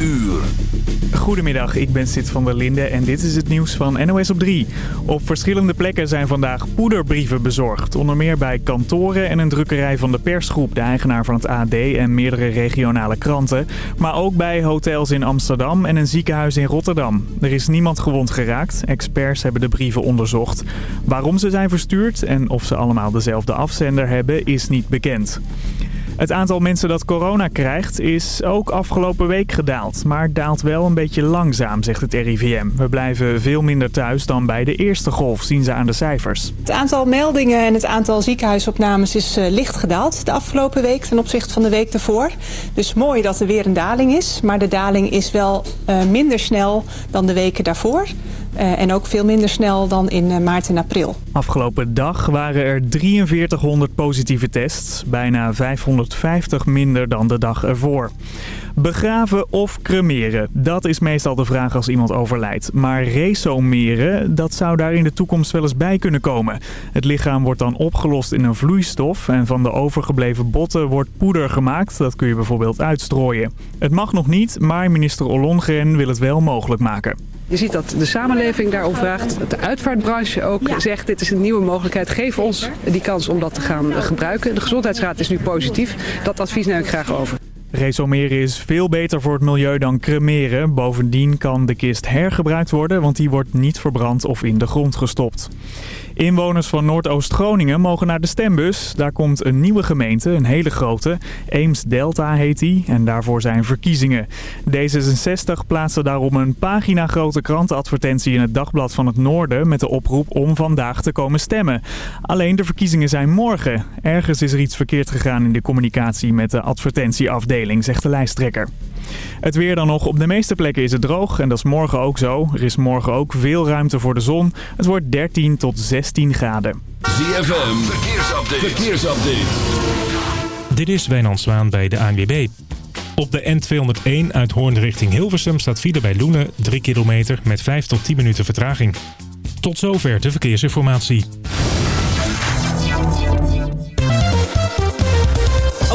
uur. Goedemiddag, ik ben Sid van der Linde en dit is het nieuws van NOS op 3. Op verschillende plekken zijn vandaag poederbrieven bezorgd. Onder meer bij kantoren en een drukkerij van de persgroep, de eigenaar van het AD en meerdere regionale kranten. Maar ook bij hotels in Amsterdam en een ziekenhuis in Rotterdam. Er is niemand gewond geraakt. Experts hebben de brieven onderzocht. Waarom ze zijn verstuurd en of ze allemaal dezelfde afzender hebben is niet bekend. Het aantal mensen dat corona krijgt is ook afgelopen week gedaald. Maar daalt wel een beetje langzaam, zegt het RIVM. We blijven veel minder thuis dan bij de eerste golf, zien ze aan de cijfers. Het aantal meldingen en het aantal ziekenhuisopnames is uh, licht gedaald de afgelopen week ten opzichte van de week daarvoor. Dus mooi dat er weer een daling is. Maar de daling is wel uh, minder snel dan de weken daarvoor. Uh, en ook veel minder snel dan in maart en april. Afgelopen dag waren er 4300 positieve tests. Bijna 550 minder dan de dag ervoor. Begraven of cremeren? Dat is meestal de vraag als iemand overlijdt. Maar resomeren, dat zou daar in de toekomst wel eens bij kunnen komen. Het lichaam wordt dan opgelost in een vloeistof en van de overgebleven botten wordt poeder gemaakt. Dat kun je bijvoorbeeld uitstrooien. Het mag nog niet, maar minister Ollongren wil het wel mogelijk maken. Je ziet dat de samenleving daarom vraagt, dat de uitvaartbranche ook ja. zegt dit is een nieuwe mogelijkheid. Geef ons die kans om dat te gaan gebruiken. De Gezondheidsraad is nu positief. Dat advies neem ik graag over. Resomeren is veel beter voor het milieu dan cremeren. Bovendien kan de kist hergebruikt worden, want die wordt niet verbrand of in de grond gestopt. Inwoners van Noordoost-Groningen mogen naar de stembus. Daar komt een nieuwe gemeente, een hele grote. Eems-Delta heet die en daarvoor zijn verkiezingen. D66 plaatste daarom een pagina grote krantenadvertentie in het Dagblad van het Noorden... met de oproep om vandaag te komen stemmen. Alleen de verkiezingen zijn morgen. Ergens is er iets verkeerd gegaan in de communicatie met de advertentieafdeling, zegt de lijsttrekker. Het weer dan nog. Op de meeste plekken is het droog en dat is morgen ook zo. Er is morgen ook veel ruimte voor de zon. Het wordt 13 tot 16 graden. ZFM, verkeersupdate. verkeersupdate. Dit is Wijnand Zwaan bij de ANWB. Op de N201 uit Hoorn richting Hilversum staat file bij Loenen 3 kilometer met 5 tot 10 minuten vertraging. Tot zover de verkeersinformatie.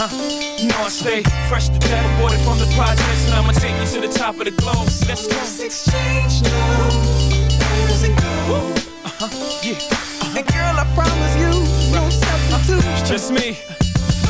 uh-huh. You know I stay fresh to death, aborted from the projects, and I'ma take you to the top of the globe. Let's go. Let's exchange now. Where's it go? Uh-huh. Yeah. And girl, I promise you, no substitute. It's just me.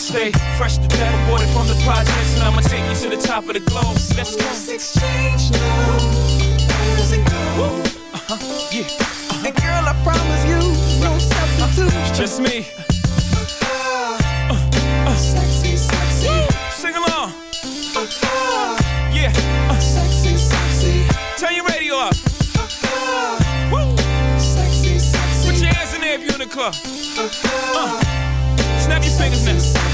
stay fresh to death, aborted from the projects, and I'ma take you to the top of the globe. Let's go. Let's exchange now. Where's it go? Uh-huh. Yeah. Uh-huh. And girl, I promise you, no substitute. It's just me. Uh-huh. Uh-huh. Sexy, sexy. Sing along. Yeah. Sexy, sexy. Turn your radio up. Woo. club. Uh, snap your fingers now.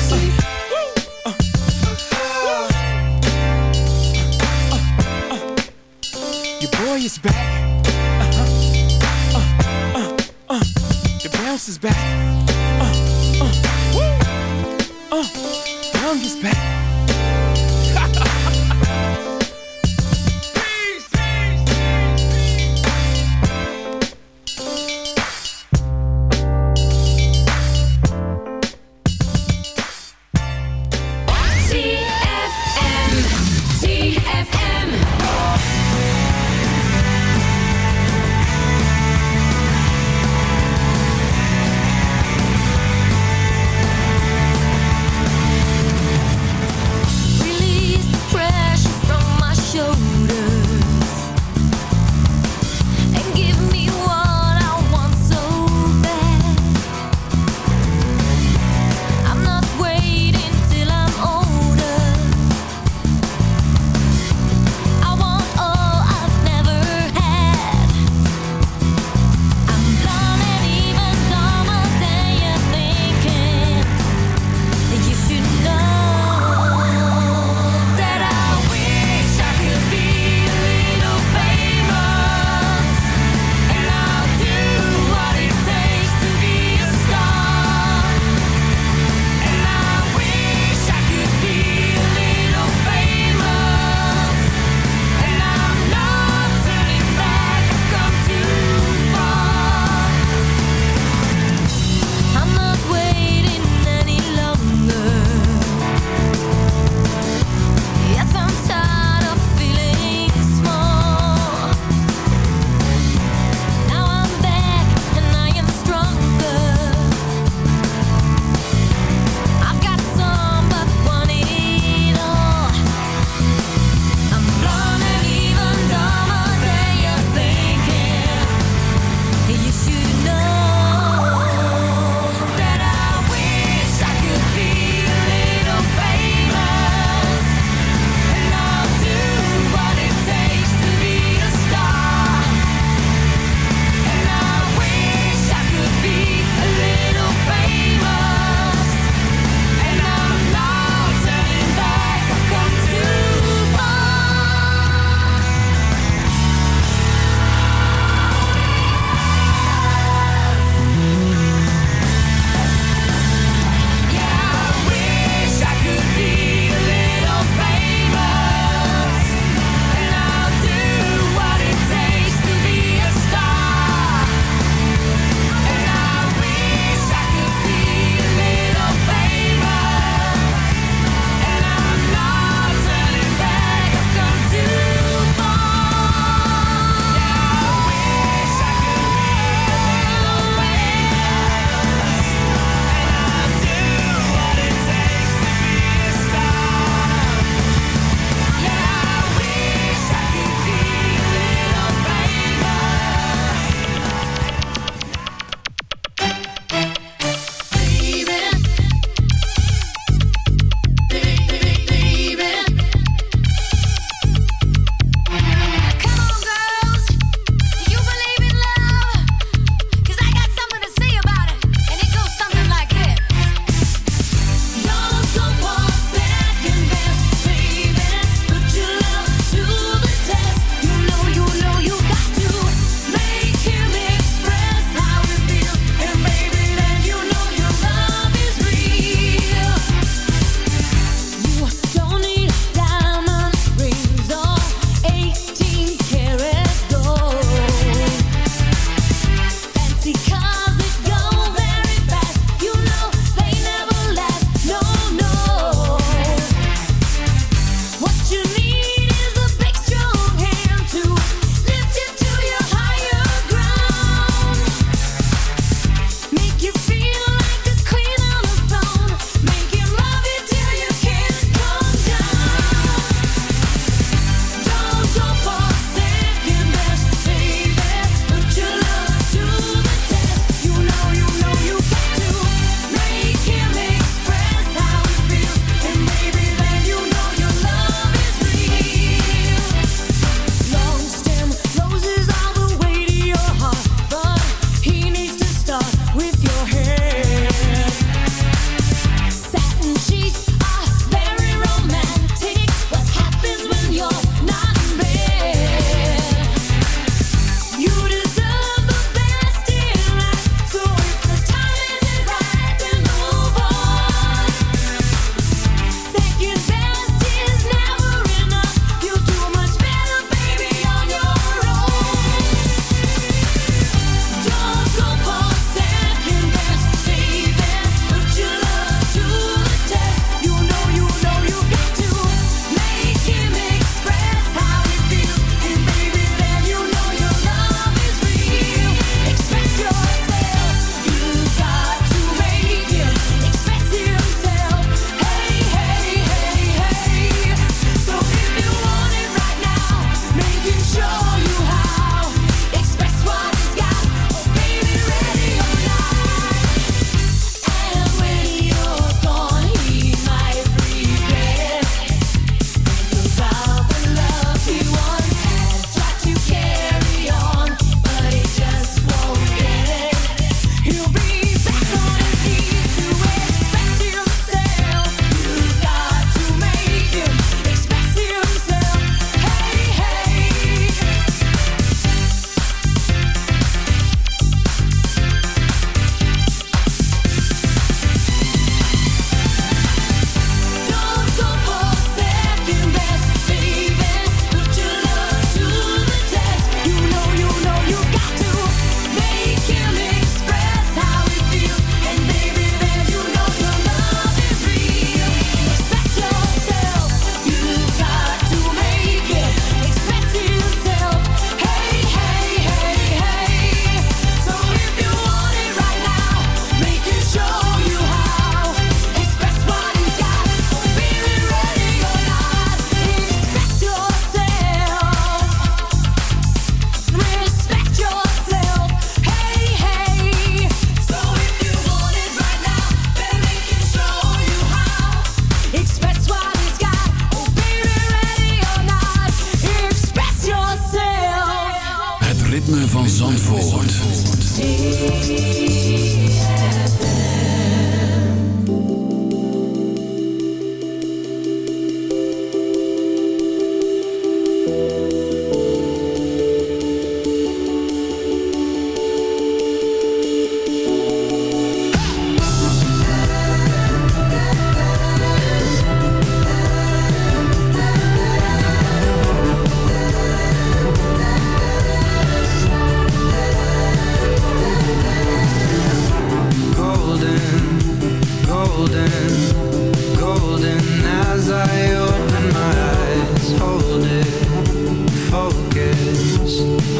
Boy is back. Uh-huh. Uh, uh, uh. The bounce is back. Uh, uh, woo. Uh, young is back.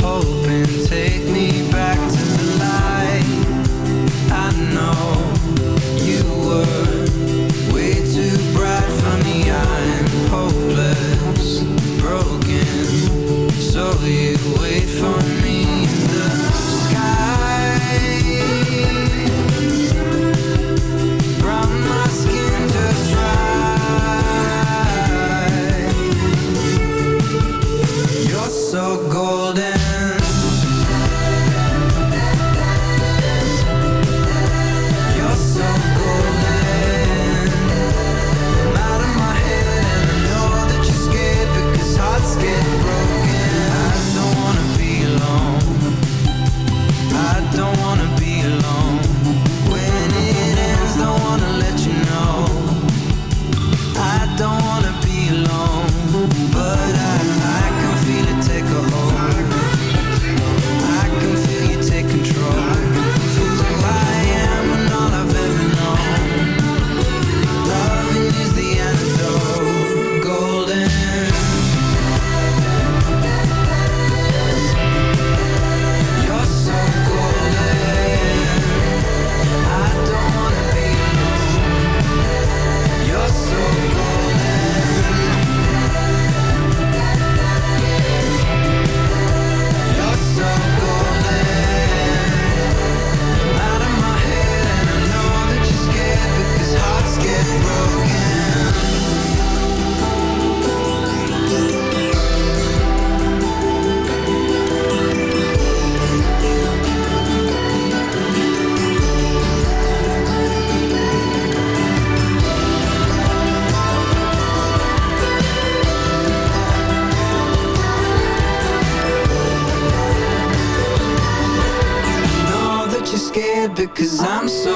hope and take me Cause I'm so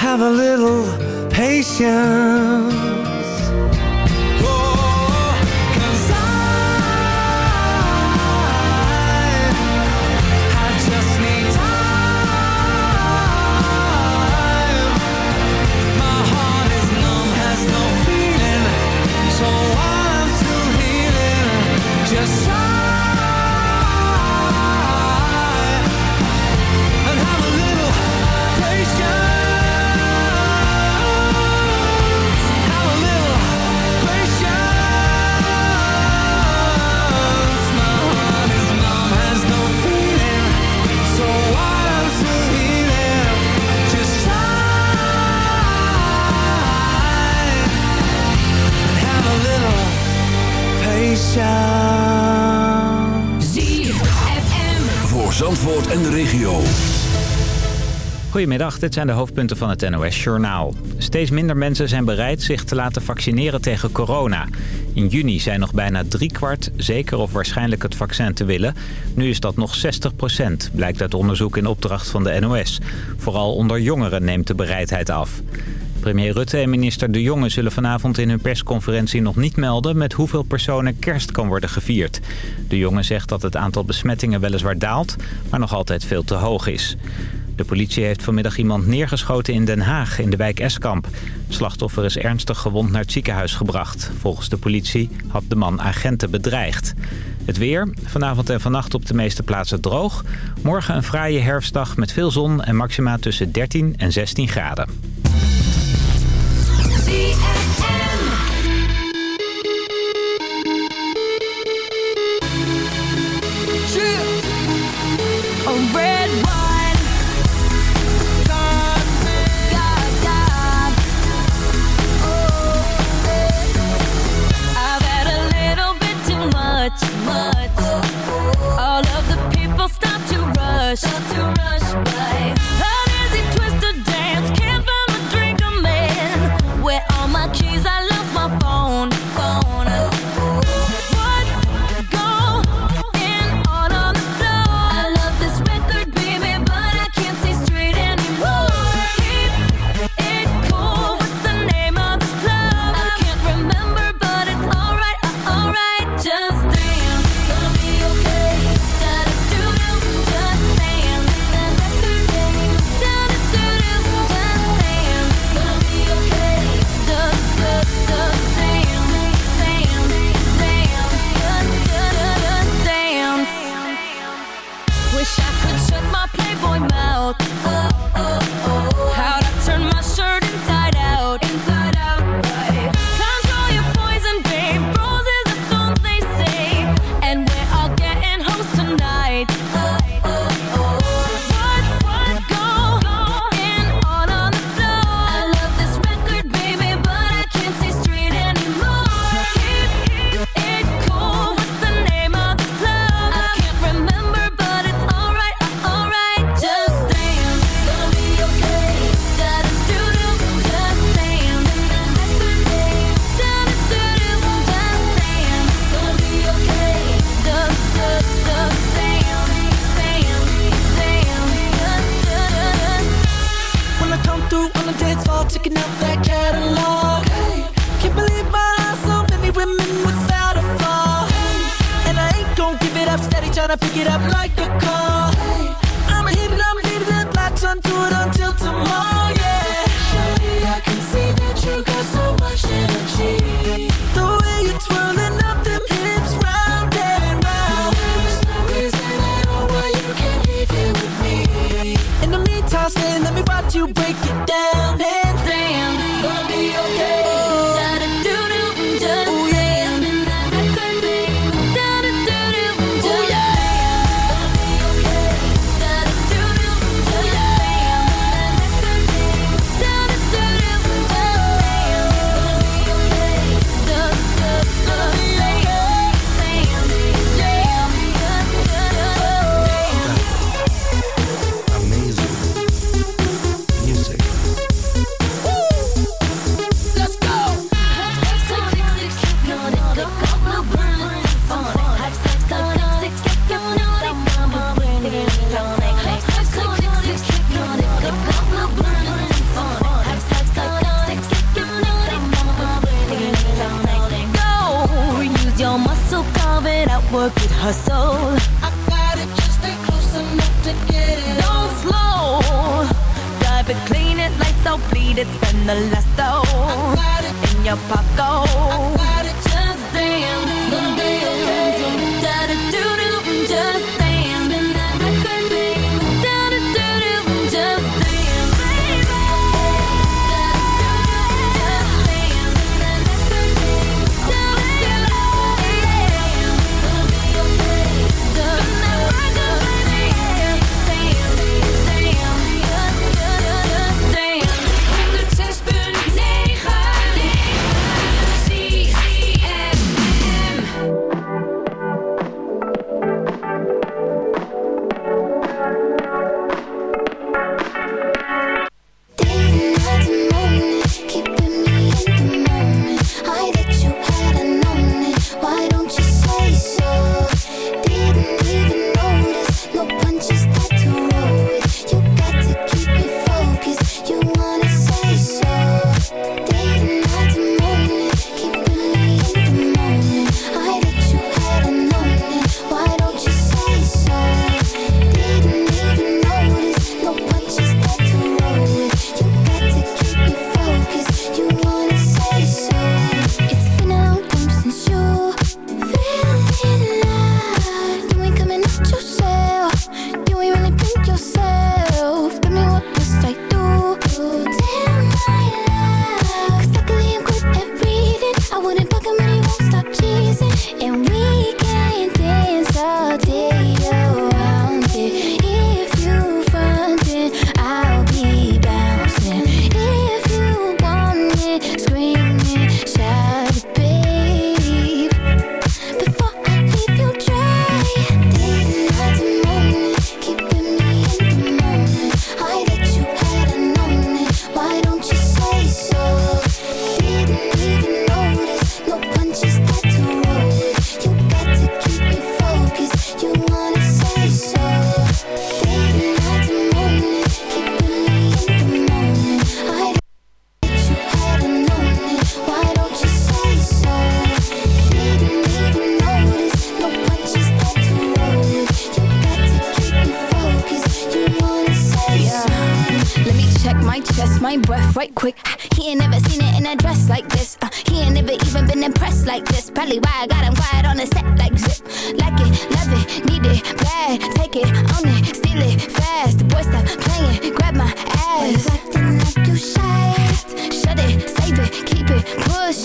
Have a little patience. Goedemiddag, dit zijn de hoofdpunten van het NOS-journaal. Steeds minder mensen zijn bereid zich te laten vaccineren tegen corona. In juni zijn nog bijna driekwart zeker of waarschijnlijk het vaccin te willen. Nu is dat nog 60 procent, blijkt uit onderzoek in opdracht van de NOS. Vooral onder jongeren neemt de bereidheid af. Premier Rutte en minister De Jonge zullen vanavond in hun persconferentie nog niet melden met hoeveel personen kerst kan worden gevierd. De Jonge zegt dat het aantal besmettingen weliswaar daalt, maar nog altijd veel te hoog is. De politie heeft vanmiddag iemand neergeschoten in Den Haag, in de wijk Eskamp. Slachtoffer is ernstig gewond naar het ziekenhuis gebracht. Volgens de politie had de man agenten bedreigd. Het weer, vanavond en vannacht op de meeste plaatsen droog. Morgen een fraaie herfstdag met veel zon en maxima tussen 13 en 16 graden. hush.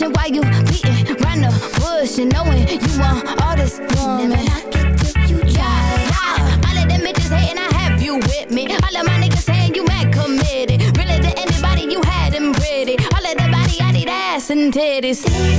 question why you beating round the bush and knowing you want all this woman. I get to you, yeah, yeah. All of them bitches hating, I have you with me. All of my niggas saying you mad committed. Really to anybody you had them pretty. All of the body, I need ass and titties.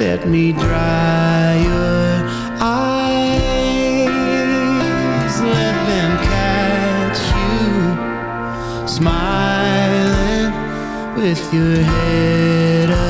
let me dry your eyes, let them catch you smiling with your head up.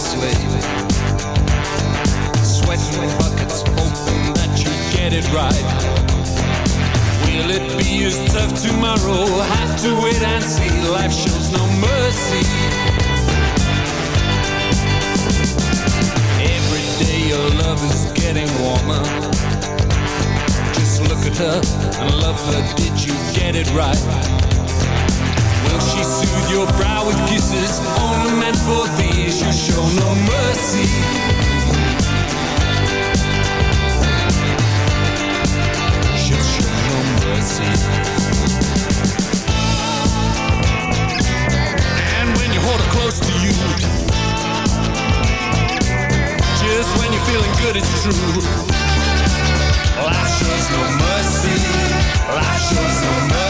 sway. Sweating buckets, hoping that you get it right. Will it be as tough tomorrow? Have to wait and see. Life shows no mercy. Every day your love is getting warmer. Just look at her and love her. Did you get it right? Will she soon? your brow with kisses Only meant for these You show no mercy. You show no mercy. And when you hold her close to you Just when you're feeling good it's true. Life shows no mercy. Life shows no mercy.